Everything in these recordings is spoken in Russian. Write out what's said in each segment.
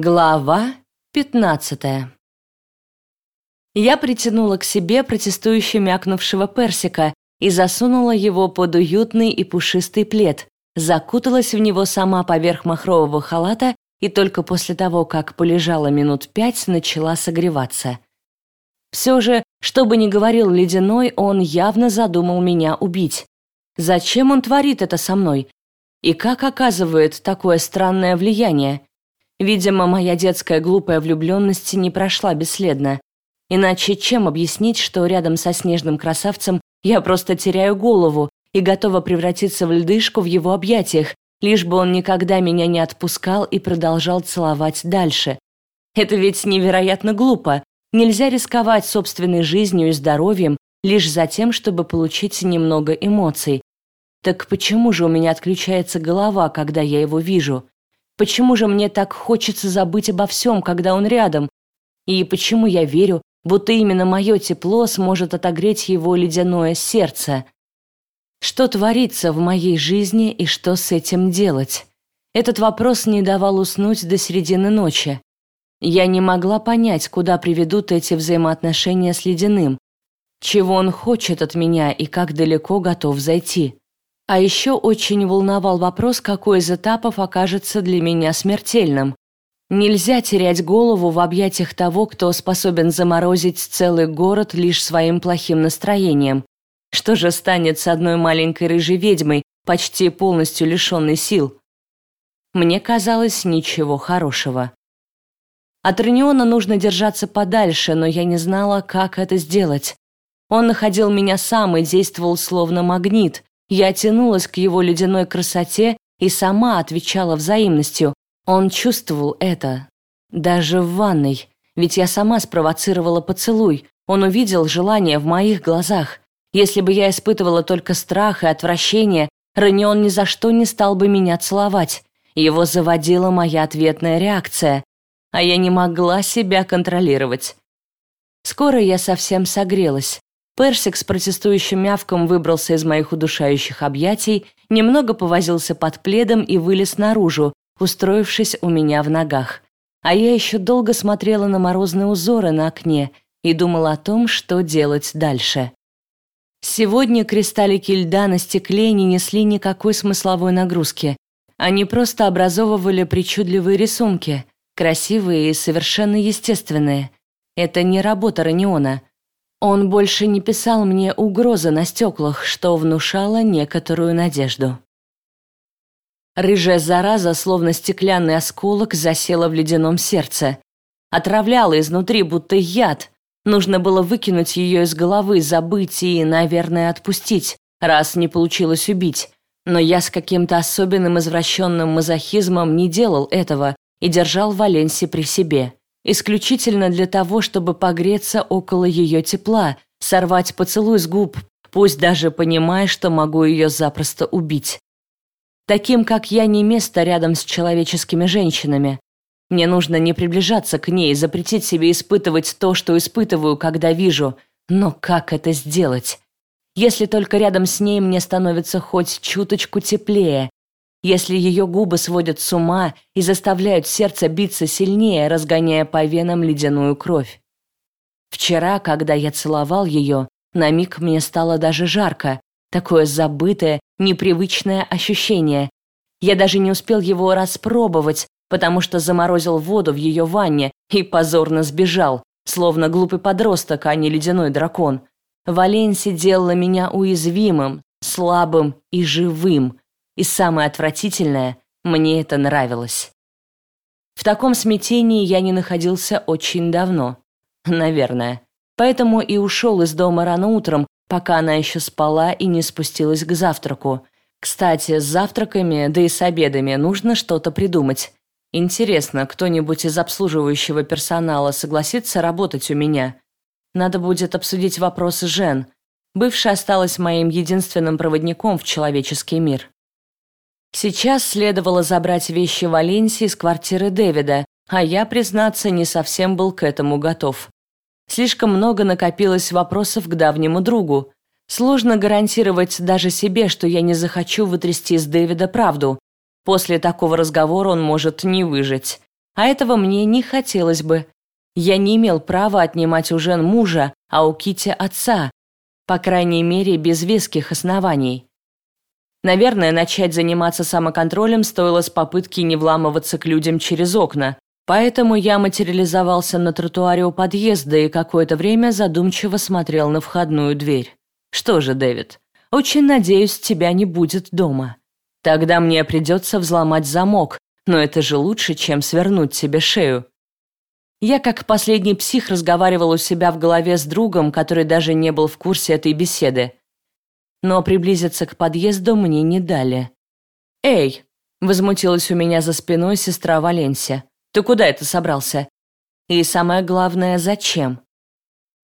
Глава 15 Я притянула к себе протестующе мякнувшего персика и засунула его под уютный и пушистый плед, закуталась в него сама поверх махрового халата и только после того, как полежала минут пять, начала согреваться. Все же, что бы ни говорил Ледяной, он явно задумал меня убить. Зачем он творит это со мной? И как оказывает такое странное влияние? Видимо, моя детская глупая влюбленность не прошла бесследно. Иначе чем объяснить, что рядом со снежным красавцем я просто теряю голову и готова превратиться в льдышку в его объятиях, лишь бы он никогда меня не отпускал и продолжал целовать дальше. Это ведь невероятно глупо. Нельзя рисковать собственной жизнью и здоровьем лишь за тем, чтобы получить немного эмоций. Так почему же у меня отключается голова, когда я его вижу? Почему же мне так хочется забыть обо всем, когда он рядом? И почему я верю, будто именно мое тепло сможет отогреть его ледяное сердце? Что творится в моей жизни и что с этим делать? Этот вопрос не давал уснуть до середины ночи. Я не могла понять, куда приведут эти взаимоотношения с Ледяным, чего он хочет от меня и как далеко готов зайти. А еще очень волновал вопрос, какой из этапов окажется для меня смертельным. Нельзя терять голову в объятиях того, кто способен заморозить целый город лишь своим плохим настроением. Что же станет с одной маленькой рыжей ведьмой, почти полностью лишенной сил? Мне казалось, ничего хорошего. От Рениона нужно держаться подальше, но я не знала, как это сделать. Он находил меня сам и действовал словно магнит, я тянулась к его ледяной красоте и сама отвечала взаимностью. Он чувствовал это. Даже в ванной. Ведь я сама спровоцировала поцелуй. Он увидел желание в моих глазах. Если бы я испытывала только страх и отвращение, Ранион ни за что не стал бы меня целовать. Его заводила моя ответная реакция. А я не могла себя контролировать. Скоро я совсем согрелась. Персик с протестующим мявком выбрался из моих удушающих объятий, немного повозился под пледом и вылез наружу, устроившись у меня в ногах. А я еще долго смотрела на морозные узоры на окне и думала о том, что делать дальше. Сегодня кристаллики льда на стекле не несли никакой смысловой нагрузки. Они просто образовывали причудливые рисунки, красивые и совершенно естественные. Это не работа Раниона — он больше не писал мне угрозы на стеклах, что внушало некоторую надежду. Рыжая зараза, словно стеклянный осколок, засела в ледяном сердце. Отравляла изнутри, будто яд. Нужно было выкинуть ее из головы, забыть и, наверное, отпустить, раз не получилось убить. Но я с каким-то особенным извращенным мазохизмом не делал этого и держал Валенси при себе исключительно для того, чтобы погреться около ее тепла, сорвать поцелуй с губ, пусть даже понимая, что могу ее запросто убить. Таким, как я, не место рядом с человеческими женщинами. Мне нужно не приближаться к ней, запретить себе испытывать то, что испытываю, когда вижу. Но как это сделать? Если только рядом с ней мне становится хоть чуточку теплее, если ее губы сводят с ума и заставляют сердце биться сильнее, разгоняя по венам ледяную кровь. Вчера, когда я целовал ее, на миг мне стало даже жарко, такое забытое, непривычное ощущение. Я даже не успел его распробовать, потому что заморозил воду в ее ванне и позорно сбежал, словно глупый подросток, а не ледяной дракон. Валенси делала меня уязвимым, слабым и живым, и самое отвратительное, мне это нравилось. В таком смятении я не находился очень давно. Наверное. Поэтому и ушел из дома рано утром, пока она еще спала и не спустилась к завтраку. Кстати, с завтраками, да и с обедами нужно что-то придумать. Интересно, кто-нибудь из обслуживающего персонала согласится работать у меня? Надо будет обсудить вопросы Жен. Бывшая осталась моим единственным проводником в человеческий мир. Сейчас следовало забрать вещи Валенсии из квартиры Дэвида, а я, признаться, не совсем был к этому готов. Слишком много накопилось вопросов к давнему другу. Сложно гарантировать даже себе, что я не захочу вытрясти из Дэвида правду. После такого разговора он может не выжить. А этого мне не хотелось бы. Я не имел права отнимать у Жен мужа, а у Кити отца, по крайней мере, без веских оснований. Наверное, начать заниматься самоконтролем стоило с попытки не вламываться к людям через окна, поэтому я материализовался на тротуаре у подъезда и какое-то время задумчиво смотрел на входную дверь. Что же, Дэвид, очень надеюсь, тебя не будет дома. Тогда мне придется взломать замок, но это же лучше, чем свернуть себе шею. Я как последний псих разговаривал у себя в голове с другом, который даже не был в курсе этой беседы. Но приблизиться к подъезду мне не дали. «Эй!» – возмутилась у меня за спиной сестра Валенсия. «Ты куда это собрался? И самое главное, зачем?»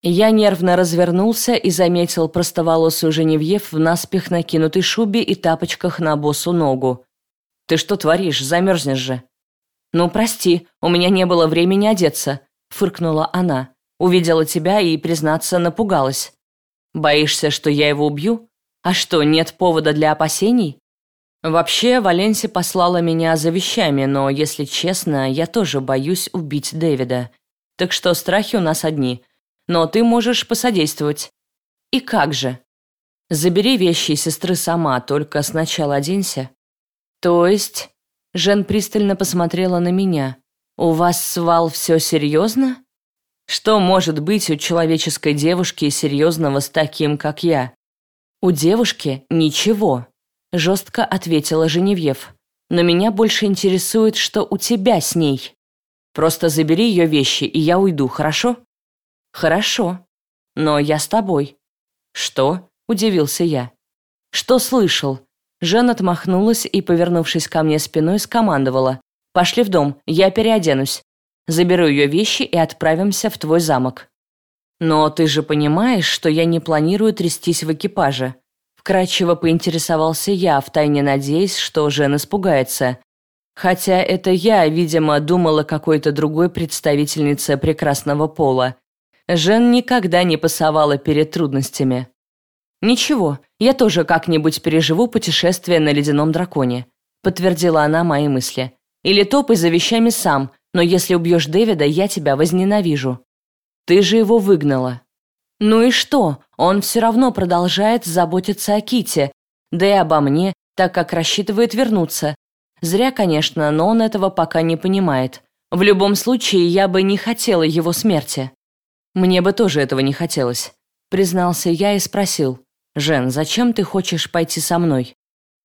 Я нервно развернулся и заметил простоволосую Женевьев в наспех накинутой шубе и тапочках на босу ногу. «Ты что творишь? Замерзнешь же!» «Ну, прости, у меня не было времени одеться», — фыркнула она. «Увидела тебя и, признаться, напугалась. Боишься, что я его убью? А что, нет повода для опасений?» Вообще, Валенси послала меня за вещами, но, если честно, я тоже боюсь убить Дэвида. Так что страхи у нас одни — но ты можешь посодействовать». «И как же?» «Забери вещи сестры сама, только сначала оденься». «То есть...» Жен пристально посмотрела на меня. «У вас с Вал все серьезно?» «Что может быть у человеческой девушки серьезного с таким, как я?» «У девушки ничего», – жестко ответила Женевьев. «Но меня больше интересует, что у тебя с ней. Просто забери ее вещи, и я уйду, хорошо?» «Хорошо. Но я с тобой». «Что?» – удивился я. «Что слышал?» Жен отмахнулась и, повернувшись ко мне спиной, скомандовала. «Пошли в дом, я переоденусь. Заберу ее вещи и отправимся в твой замок». «Но ты же понимаешь, что я не планирую трястись в экипаже». Вкратчиво поинтересовался я, втайне надеясь, что Жен испугается. Хотя это я, видимо, думала какой-то другой представительнице прекрасного пола. Жен никогда не пасовала перед трудностями. «Ничего, я тоже как-нибудь переживу путешествие на ледяном драконе», подтвердила она мои мысли. «Или топай за вещами сам, но если убьешь Дэвида, я тебя возненавижу. Ты же его выгнала». «Ну и что? Он все равно продолжает заботиться о Ките, да и обо мне, так как рассчитывает вернуться. Зря, конечно, но он этого пока не понимает. В любом случае, я бы не хотела его смерти». «Мне бы тоже этого не хотелось», — признался я и спросил. «Жен, зачем ты хочешь пойти со мной?»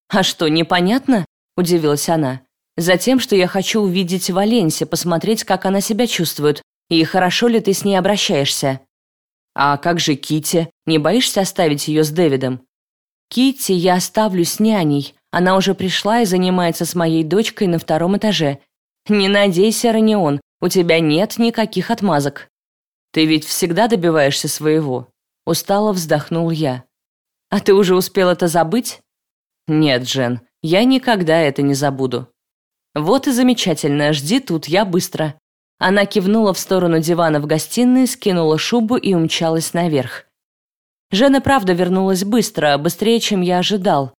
«А что, непонятно?» — удивилась она. «Затем, что я хочу увидеть Валенси, посмотреть, как она себя чувствует, и хорошо ли ты с ней обращаешься». «А как же Кити? Не боишься оставить ее с Дэвидом?» Кити я оставлю с няней. Она уже пришла и занимается с моей дочкой на втором этаже. Не надейся, Ранион, у тебя нет никаких отмазок». Ты ведь всегда добиваешься своего. Устало вздохнул я. А ты уже успел это забыть? Нет, Джен, я никогда это не забуду. Вот и замечательно, жди тут, я быстро. Она кивнула в сторону дивана в гостиной, скинула шубу и умчалась наверх. Жена правда вернулась быстро, быстрее, чем я ожидал.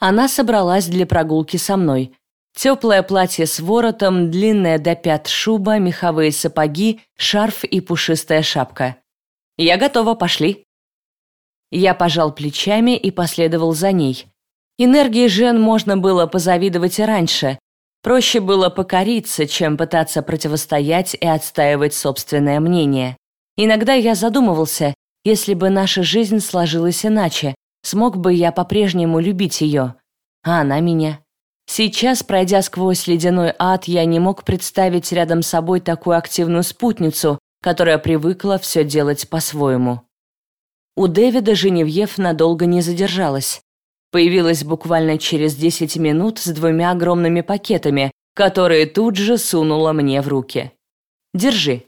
Она собралась для прогулки со мной. Теплое платье с воротом, длинная до пят шуба, меховые сапоги, шарф и пушистая шапка. «Я готова, пошли». Я пожал плечами и последовал за ней. Энергии Жен можно было позавидовать и раньше. Проще было покориться, чем пытаться противостоять и отстаивать собственное мнение. Иногда я задумывался, если бы наша жизнь сложилась иначе, смог бы я по-прежнему любить ее, а она меня. Сейчас, пройдя сквозь ледяной ад, я не мог представить рядом с собой такую активную спутницу, которая привыкла все делать по-своему. У Дэвида Женевьев надолго не задержалась. Появилась буквально через 10 минут с двумя огромными пакетами, которые тут же сунула мне в руки. «Держи».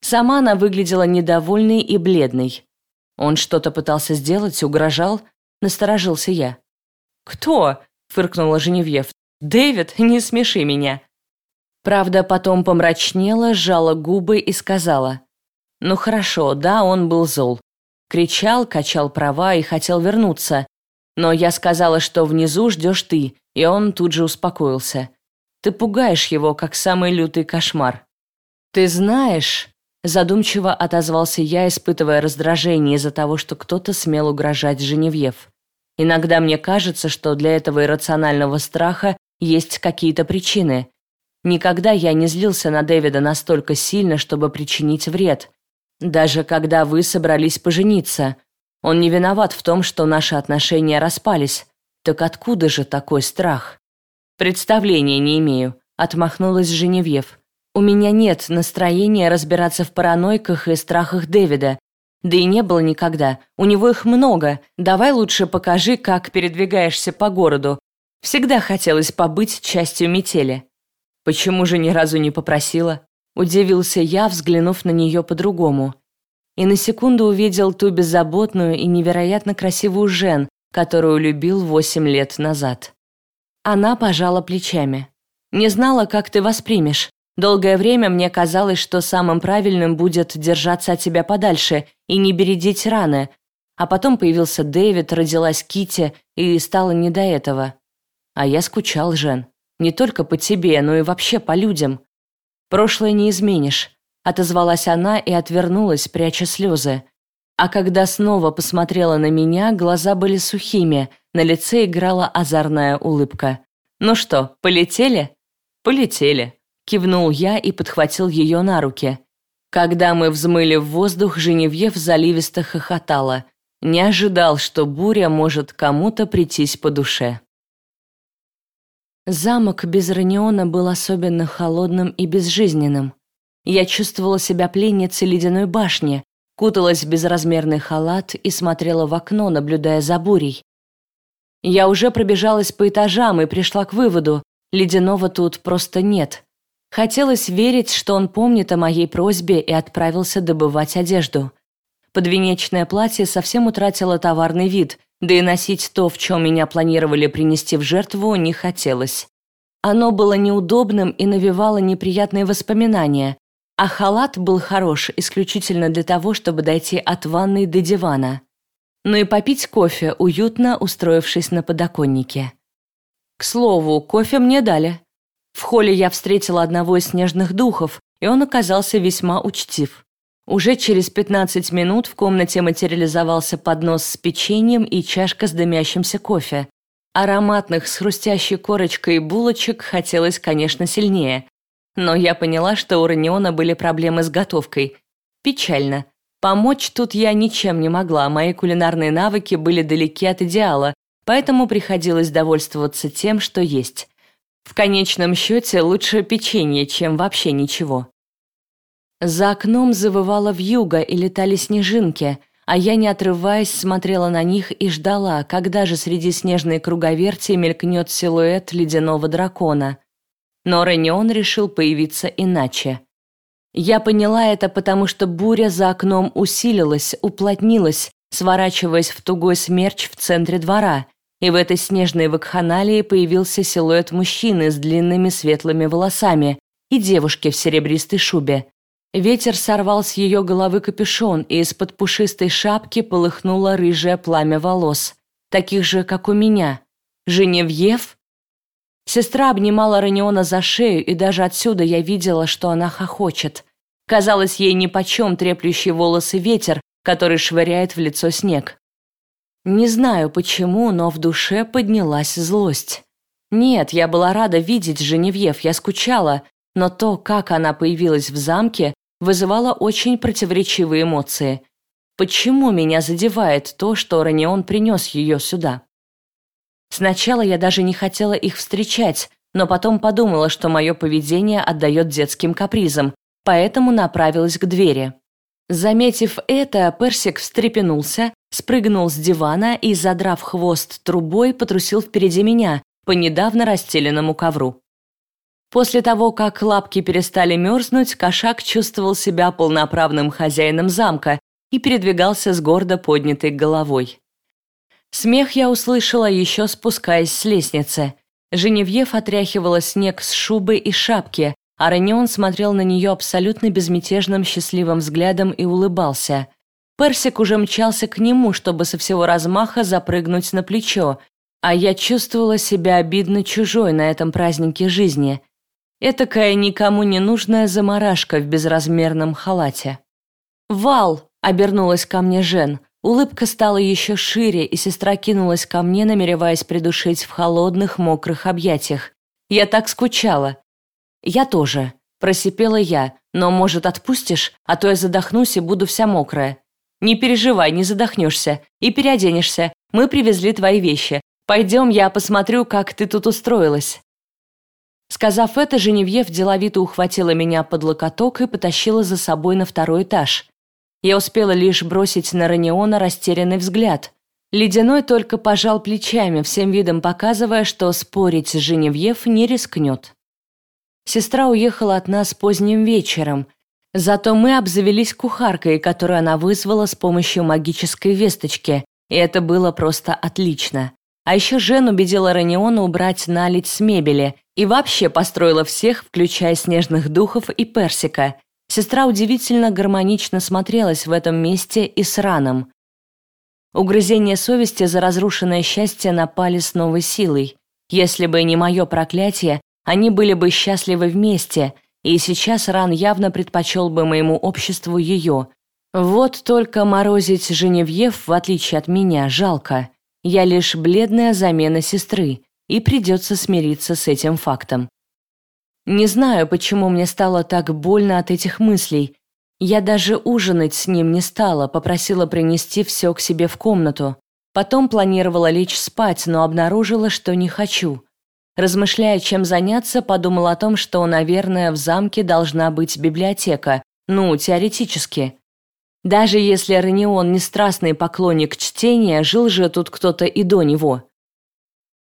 Сама она выглядела недовольной и бледной. Он что-то пытался сделать, угрожал, насторожился я. «Кто?» фыркнула Женевьев. «Дэвид, не смеши меня». Правда, потом помрачнела, сжала губы и сказала. «Ну хорошо, да, он был зол. Кричал, качал права и хотел вернуться. Но я сказала, что внизу ждешь ты, и он тут же успокоился. Ты пугаешь его, как самый лютый кошмар». «Ты знаешь...» – задумчиво отозвался я, испытывая раздражение из-за того, что кто-то смел угрожать Женевьев. «Иногда мне кажется, что для этого иррационального страха есть какие-то причины. Никогда я не злился на Дэвида настолько сильно, чтобы причинить вред. Даже когда вы собрались пожениться. Он не виноват в том, что наши отношения распались. Так откуда же такой страх? Представления не имею, отмахнулась Женевьев. У меня нет настроения разбираться в паранойках и страхах Дэвида. Да и не было никогда. У него их много. Давай лучше покажи, как передвигаешься по городу. Всегда хотелось побыть частью метели. Почему же ни разу не попросила? Удивился я, взглянув на нее по-другому. И на секунду увидел ту беззаботную и невероятно красивую Жен, которую любил восемь лет назад. Она пожала плечами. «Не знала, как ты воспримешь. Долгое время мне казалось, что самым правильным будет держаться от тебя подальше и не бередить раны. А потом появился Дэвид, родилась Кити и стало не до этого. А я скучал, Жен. Не только по тебе, но и вообще по людям. Прошлое не изменишь», — отозвалась она и отвернулась, пряча слезы. А когда снова посмотрела на меня, глаза были сухими, на лице играла озорная улыбка. «Ну что, полетели?» «Полетели», — кивнул я и подхватил ее на руки. Когда мы взмыли в воздух, Женевьев заливисто хохотала. Не ожидал, что буря может кому-то прийтись по душе. Замок без Раниона был особенно холодным и безжизненным. Я чувствовала себя пленницей ледяной башни, куталась в безразмерный халат и смотрела в окно, наблюдая за бурей. Я уже пробежалась по этажам и пришла к выводу, ледяного тут просто нет. Хотелось верить, что он помнит о моей просьбе и отправился добывать одежду. Подвенечное платье совсем утратило товарный вид – да и носить то, в чем меня планировали принести в жертву, не хотелось. Оно было неудобным и навевало неприятные воспоминания, а халат был хорош исключительно для того, чтобы дойти от ванной до дивана. Ну и попить кофе, уютно устроившись на подоконнике. К слову, кофе мне дали. В холле я встретила одного из снежных духов, и он оказался весьма учтив. Уже через 15 минут в комнате материализовался поднос с печеньем и чашка с дымящимся кофе. Ароматных с хрустящей корочкой булочек хотелось, конечно, сильнее. Но я поняла, что у Раниона были проблемы с готовкой. Печально. Помочь тут я ничем не могла, мои кулинарные навыки были далеки от идеала, поэтому приходилось довольствоваться тем, что есть. В конечном счете лучше печенье, чем вообще ничего. За окном завывала вьюга и летали снежинки, а я, не отрываясь, смотрела на них и ждала, когда же среди снежной круговерти мелькнет силуэт ледяного дракона. Но Ренион решил появиться иначе. Я поняла это, потому что буря за окном усилилась, уплотнилась, сворачиваясь в тугой смерч в центре двора, и в этой снежной вакханалии появился силуэт мужчины с длинными светлыми волосами и девушки в серебристой шубе. Ветер сорвал с ее головы капюшон, и из-под пушистой шапки полыхнуло рыжее пламя волос, таких же, как у меня. Женевьев? Сестра обнимала Раниона за шею, и даже отсюда я видела, что она хохочет. Казалось ей нипочем треплющий волосы ветер, который швыряет в лицо снег. Не знаю почему, но в душе поднялась злость. Нет, я была рада видеть Женевьев, я скучала, но то, как она появилась в замке, вызывало очень противоречивые эмоции. Почему меня задевает то, что Ранион принес ее сюда? Сначала я даже не хотела их встречать, но потом подумала, что мое поведение отдает детским капризам, поэтому направилась к двери. Заметив это, Персик встрепенулся, спрыгнул с дивана и, задрав хвост трубой, потрусил впереди меня по недавно расстеленному ковру. После того, как лапки перестали мерзнуть, кошак чувствовал себя полноправным хозяином замка и передвигался с гордо поднятой головой. Смех я услышала еще спускаясь с лестницы. Женевьев отряхивала снег с шубы и шапки, а Ранион смотрел на нее абсолютно безмятежным счастливым взглядом и улыбался. Персик уже мчался к нему, чтобы со всего размаха запрыгнуть на плечо, а я чувствовала себя обидно чужой на этом празднике жизни – Этакая никому не нужная заморашка в безразмерном халате. «Вал!» – обернулась ко мне Жен. Улыбка стала еще шире, и сестра кинулась ко мне, намереваясь придушить в холодных, мокрых объятиях. Я так скучала. «Я тоже», – просипела я. «Но, может, отпустишь? А то я задохнусь и буду вся мокрая». «Не переживай, не задохнешься. И переоденешься. Мы привезли твои вещи. Пойдем, я посмотрю, как ты тут устроилась». Сказав это, Женевьев деловито ухватила меня под локоток и потащила за собой на второй этаж. Я успела лишь бросить на Раниона растерянный взгляд. Ледяной только пожал плечами, всем видом показывая, что спорить с Женевьев не рискнет. Сестра уехала от нас поздним вечером, зато мы обзавелись кухаркой, которую она вызвала с помощью магической весточки, и это было просто отлично. А еще Жен убедила Раниона убрать налить с мебели и вообще построила всех, включая снежных духов и персика. Сестра удивительно гармонично смотрелась в этом месте и с раном. Угрызения совести за разрушенное счастье напали с новой силой. Если бы не мое проклятие, они были бы счастливы вместе, и сейчас Ран явно предпочел бы моему обществу ее. Вот только морозить Женевьев, в отличие от меня, жалко. Я лишь бледная замена сестры, и придется смириться с этим фактом. Не знаю, почему мне стало так больно от этих мыслей. Я даже ужинать с ним не стала, попросила принести все к себе в комнату. Потом планировала лечь спать, но обнаружила, что не хочу. Размышляя, чем заняться, подумала о том, что, наверное, в замке должна быть библиотека. Ну, теоретически. Даже если Ранион не страстный поклонник чтения, жил же тут кто-то и до него.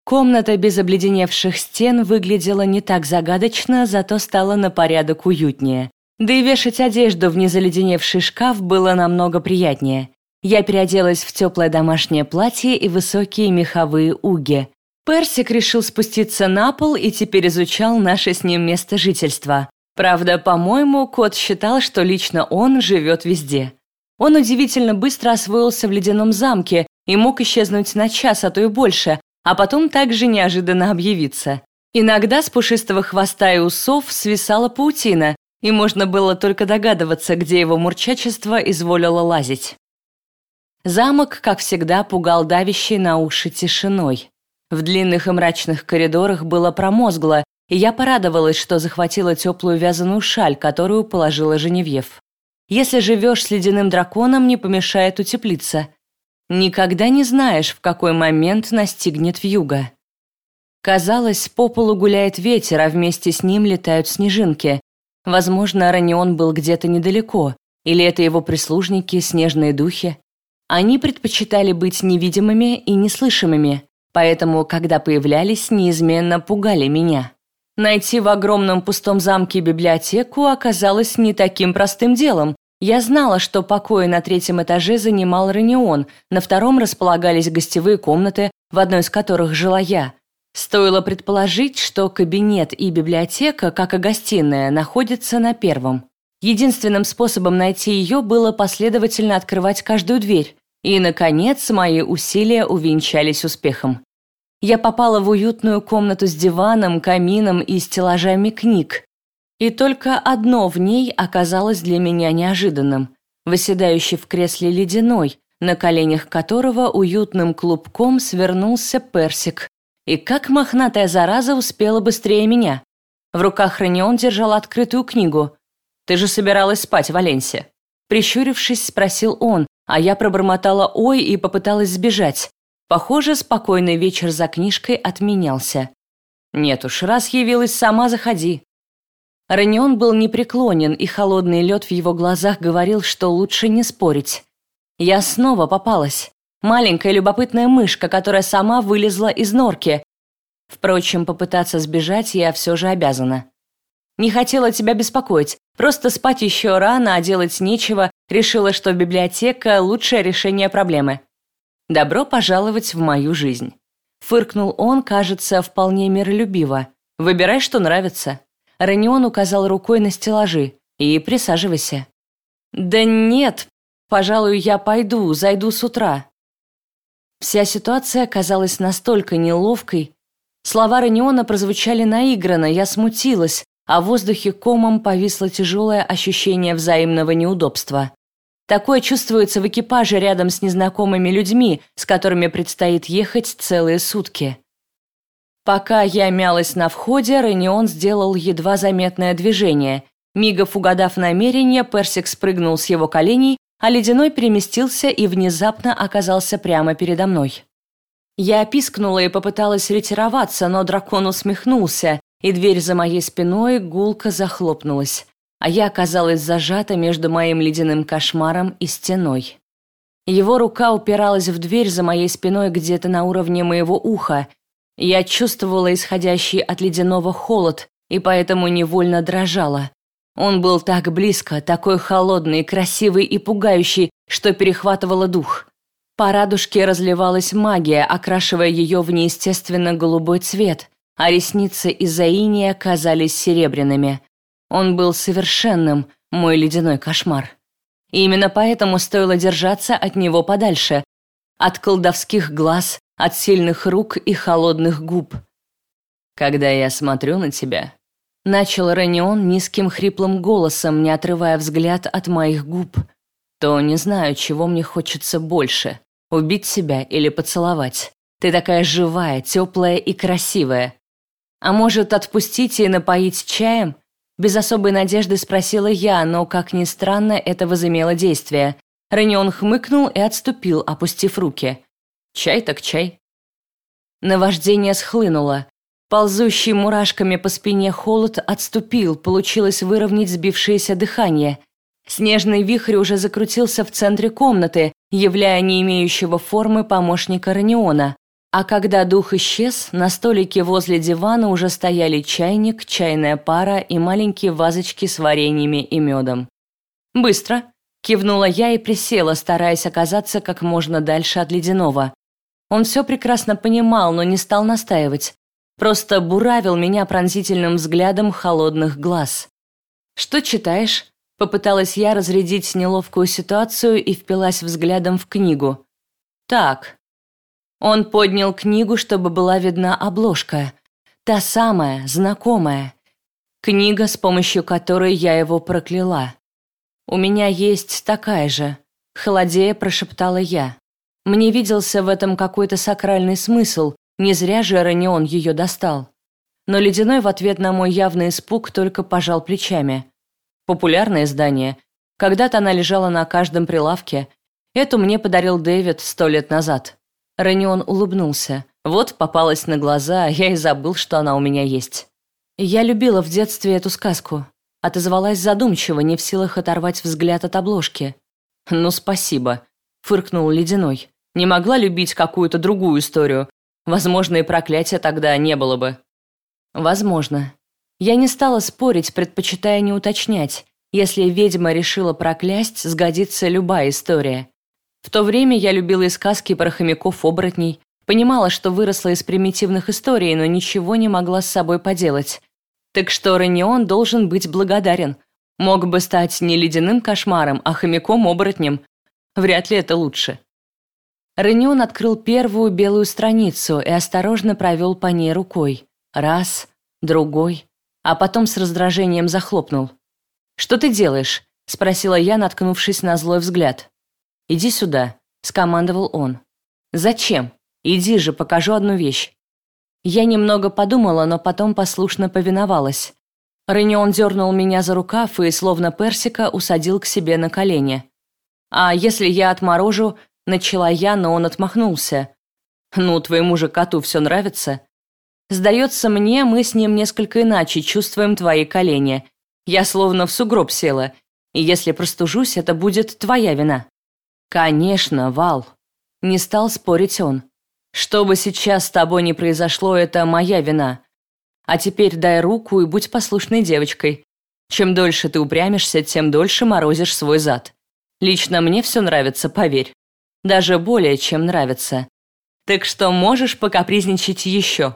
Комната без обледеневших стен выглядела не так загадочно, зато стала на порядок уютнее. Да и вешать одежду в незаледеневший шкаф было намного приятнее. Я переоделась в теплое домашнее платье и высокие меховые уги. Персик решил спуститься на пол и теперь изучал наше с ним место жительства. Правда, по-моему, кот считал, что лично он живет везде. Он удивительно быстро освоился в ледяном замке и мог исчезнуть на час, а то и больше, а потом также неожиданно объявиться. Иногда с пушистого хвоста и усов свисала паутина, и можно было только догадываться, где его мурчачество изволило лазить. Замок, как всегда, пугал давящей на уши тишиной. В длинных и мрачных коридорах было промозгло, и я порадовалась, что захватила теплую вязаную шаль, которую положила Женевьев. Если живешь с ледяным драконом, не помешает утеплиться. Никогда не знаешь, в какой момент настигнет вьюга. Казалось, по полу гуляет ветер, а вместе с ним летают снежинки. Возможно, Ранион был где-то недалеко, или это его прислужники, снежные духи. Они предпочитали быть невидимыми и неслышимыми, поэтому, когда появлялись, неизменно пугали меня. Найти в огромном пустом замке библиотеку оказалось не таким простым делом. Я знала, что покои на третьем этаже занимал Ранион, на втором располагались гостевые комнаты, в одной из которых жила я. Стоило предположить, что кабинет и библиотека, как и гостиная, находятся на первом. Единственным способом найти ее было последовательно открывать каждую дверь. И, наконец, мои усилия увенчались успехом я попала в уютную комнату с диваном, камином и стеллажами книг. И только одно в ней оказалось для меня неожиданным. Выседающий в кресле ледяной, на коленях которого уютным клубком свернулся персик. И как мохнатая зараза успела быстрее меня. В руках Ранион держал открытую книгу. «Ты же собиралась спать, Валенсия?» Прищурившись, спросил он, а я пробормотала «ой» и попыталась сбежать. Похоже, спокойный вечер за книжкой отменялся. Нет уж, раз явилась, сама заходи. Ранион был непреклонен, и холодный лед в его глазах говорил, что лучше не спорить. Я снова попалась. Маленькая любопытная мышка, которая сама вылезла из норки. Впрочем, попытаться сбежать я все же обязана. Не хотела тебя беспокоить, просто спать еще рано, а делать нечего, решила, что библиотека – лучшее решение проблемы. Добро пожаловать в мою жизнь. Фыркнул он, кажется, вполне миролюбиво. Выбирай, что нравится. Ранион указал рукой на стеллажи. И присаживайся. Да нет, пожалуй, я пойду, зайду с утра. Вся ситуация казалась настолько неловкой. Слова Раниона прозвучали наигранно, я смутилась. а в воздухе комом повисло тяжелое ощущение взаимного неудобства. Такое чувствуется в экипаже рядом с незнакомыми людьми, с которыми предстоит ехать целые сутки. Пока я мялась на входе, Ренион сделал едва заметное движение. Мигов угадав намерение, Персик спрыгнул с его коленей, а Ледяной переместился и внезапно оказался прямо передо мной. Я пискнула и попыталась ретироваться, но дракон усмехнулся, и дверь за моей спиной гулко захлопнулась а я оказалась зажата между моим ледяным кошмаром и стеной. Его рука упиралась в дверь за моей спиной где-то на уровне моего уха. Я чувствовала исходящий от ледяного холод и поэтому невольно дрожала. Он был так близко, такой холодный, красивый и пугающий, что перехватывало дух. По радужке разливалась магия, окрашивая ее в неестественно голубой цвет, а ресницы из-за иния казались серебряными. Он был совершенным, мой ледяной кошмар. И именно поэтому стоило держаться от него подальше, от колдовских глаз, от сильных рук и холодных губ. «Когда я смотрю на тебя», — начал Ренион низким хриплым голосом, не отрывая взгляд от моих губ, то не знаю, чего мне хочется больше — убить себя или поцеловать. Ты такая живая, теплая и красивая. А может, отпустить и напоить чаем — без особой надежды спросила я, но, как ни странно, это возымело действие. Ренион хмыкнул и отступил, опустив руки. Чай так чай. Наваждение схлынуло. Ползущий мурашками по спине холод отступил, получилось выровнять сбившееся дыхание. Снежный вихрь уже закрутился в центре комнаты, являя не имеющего формы помощника Раниона. А когда дух исчез, на столике возле дивана уже стояли чайник, чайная пара и маленькие вазочки с вареньями и медом. «Быстро!» – кивнула я и присела, стараясь оказаться как можно дальше от ледяного. Он все прекрасно понимал, но не стал настаивать. Просто буравил меня пронзительным взглядом холодных глаз. «Что читаешь?» – попыталась я разрядить неловкую ситуацию и впилась взглядом в книгу. «Так», он поднял книгу, чтобы была видна обложка. Та самая, знакомая. Книга, с помощью которой я его прокляла. «У меня есть такая же», — холодея прошептала я. Мне виделся в этом какой-то сакральный смысл, не зря же Ранион ее достал. Но Ледяной в ответ на мой явный испуг только пожал плечами. Популярное издание. Когда-то она лежала на каждом прилавке. Эту мне подарил Дэвид сто лет назад. Ранион улыбнулся. Вот попалась на глаза, а я и забыл, что она у меня есть. Я любила в детстве эту сказку. Отозвалась задумчиво, не в силах оторвать взгляд от обложки. «Ну, спасибо», — фыркнул Ледяной. «Не могла любить какую-то другую историю. Возможно, и проклятия тогда не было бы». «Возможно». Я не стала спорить, предпочитая не уточнять. Если ведьма решила проклясть, сгодится любая история. В то время я любила и сказки про хомяков-оборотней, понимала, что выросла из примитивных историй, но ничего не могла с собой поделать. Так что Ренион должен быть благодарен. Мог бы стать не ледяным кошмаром, а хомяком-оборотнем. Вряд ли это лучше. Ренион открыл первую белую страницу и осторожно провел по ней рукой. Раз, другой, а потом с раздражением захлопнул. «Что ты делаешь?» – спросила я, наткнувшись на злой взгляд. «Иди сюда», — скомандовал он. «Зачем? Иди же, покажу одну вещь». Я немного подумала, но потом послушно повиновалась. Ренион дернул меня за рукав и, словно персика, усадил к себе на колени. «А если я отморожу?» — начала я, но он отмахнулся. «Ну, твоему же коту все нравится?» «Сдается мне, мы с ним несколько иначе чувствуем твои колени. Я словно в сугроб села, и если простужусь, это будет твоя вина». «Конечно, Вал!» Не стал спорить он. «Что бы сейчас с тобой ни произошло, это моя вина. А теперь дай руку и будь послушной девочкой. Чем дольше ты упрямишься, тем дольше морозишь свой зад. Лично мне все нравится, поверь. Даже более, чем нравится. Так что можешь покапризничать еще».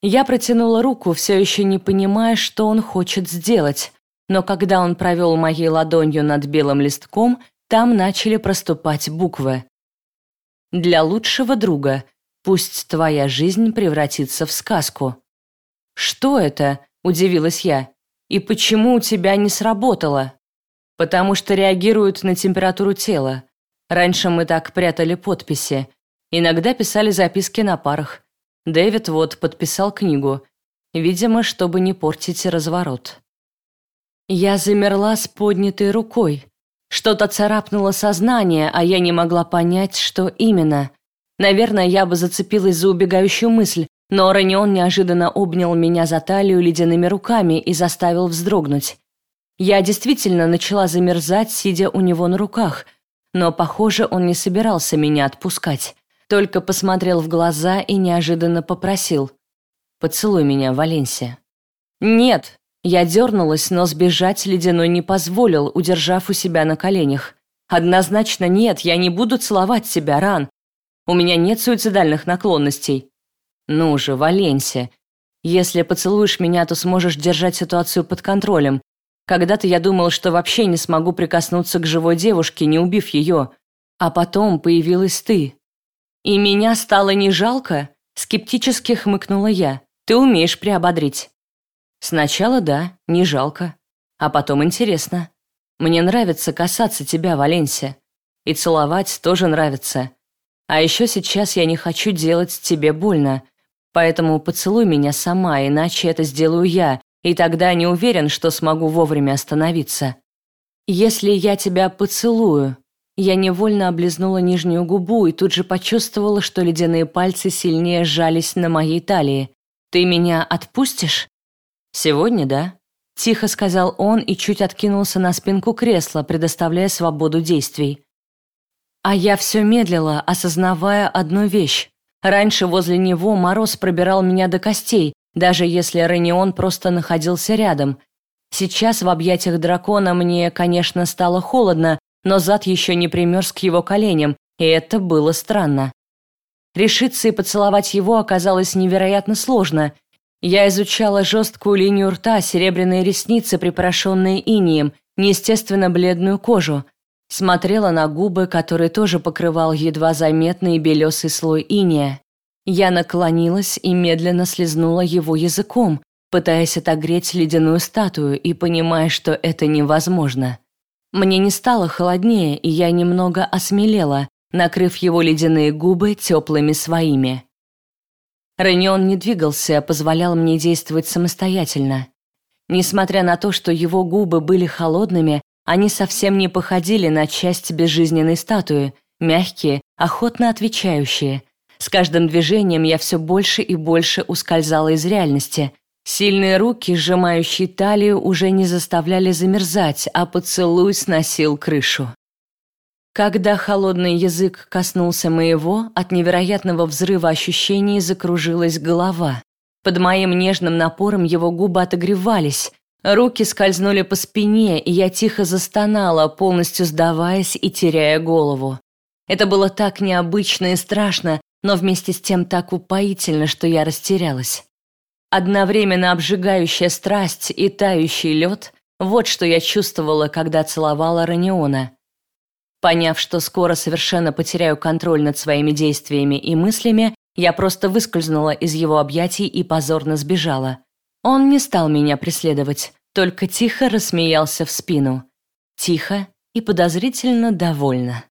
Я протянула руку, все еще не понимая, что он хочет сделать. Но когда он провел моей ладонью над белым листком, там начали проступать буквы. «Для лучшего друга. Пусть твоя жизнь превратится в сказку». «Что это?» – удивилась я. «И почему у тебя не сработало?» «Потому что реагируют на температуру тела. Раньше мы так прятали подписи. Иногда писали записки на парах. Дэвид вот подписал книгу. Видимо, чтобы не портить разворот. Я замерла с поднятой рукой. Что-то царапнуло сознание, а я не могла понять, что именно. Наверное, я бы зацепилась за убегающую мысль, но Ранион неожиданно обнял меня за талию ледяными руками и заставил вздрогнуть. Я действительно начала замерзать, сидя у него на руках, но, похоже, он не собирался меня отпускать. Только посмотрел в глаза и неожиданно попросил. «Поцелуй меня, Валенсия». «Нет!» Я дернулась, но сбежать ледяной не позволил, удержав у себя на коленях. «Однозначно нет, я не буду целовать тебя, Ран. У меня нет суицидальных наклонностей». «Ну же, Валенсия, если поцелуешь меня, то сможешь держать ситуацию под контролем. Когда-то я думал, что вообще не смогу прикоснуться к живой девушке, не убив ее. А потом появилась ты. И меня стало не жалко? Скептически хмыкнула я. Ты умеешь приободрить. Сначала да, не жалко. А потом интересно. Мне нравится касаться тебя, Валенсия. И целовать тоже нравится. А еще сейчас я не хочу делать тебе больно. Поэтому поцелуй меня сама, иначе это сделаю я, и тогда не уверен, что смогу вовремя остановиться. Если я тебя поцелую, я невольно облизнула нижнюю губу и тут же почувствовала, что ледяные пальцы сильнее сжались на моей талии. Ты меня отпустишь? Сегодня, да? Тихо сказал он и чуть откинулся на спинку кресла, предоставляя свободу действий. А я все медлила, осознавая одну вещь. Раньше возле него мороз пробирал меня до костей, даже если Ренион просто находился рядом. Сейчас в объятиях дракона мне, конечно, стало холодно, но зад еще не примерз к его коленям, и это было странно. Решиться и поцеловать его оказалось невероятно сложно. Я изучала жесткую линию рта, серебряные ресницы, припорошенные инием, неестественно бледную кожу. Смотрела на губы, которые тоже покрывал едва заметный белесый слой иния. Я наклонилась и медленно слезнула его языком, пытаясь отогреть ледяную статую и понимая, что это невозможно. Мне не стало холоднее, и я немного осмелела, накрыв его ледяные губы теплыми своими. Ренион не двигался, а позволял мне действовать самостоятельно. Несмотря на то, что его губы были холодными, они совсем не походили на часть безжизненной статуи, мягкие, охотно отвечающие, с каждым движением я все больше и больше ускользала из реальности. Сильные руки, сжимающие талию, уже не заставляли замерзать, а поцелуй сносил крышу. Когда холодный язык коснулся моего, от невероятного взрыва ощущений закружилась голова. Под моим нежным напором его губы отогревались, руки скользнули по спине, и я тихо застонала, полностью сдаваясь и теряя голову. Это было так необычно и страшно, но вместе с тем так упоительно, что я растерялась. Одновременно обжигающая страсть и тающий лед – вот что я чувствовала, когда целовала Раниона. Поняв, что скоро совершенно потеряю контроль над своими действиями и мыслями, я просто выскользнула из его объятий и позорно сбежала. Он не стал меня преследовать, только тихо рассмеялся в спину. Тихо и подозрительно довольно.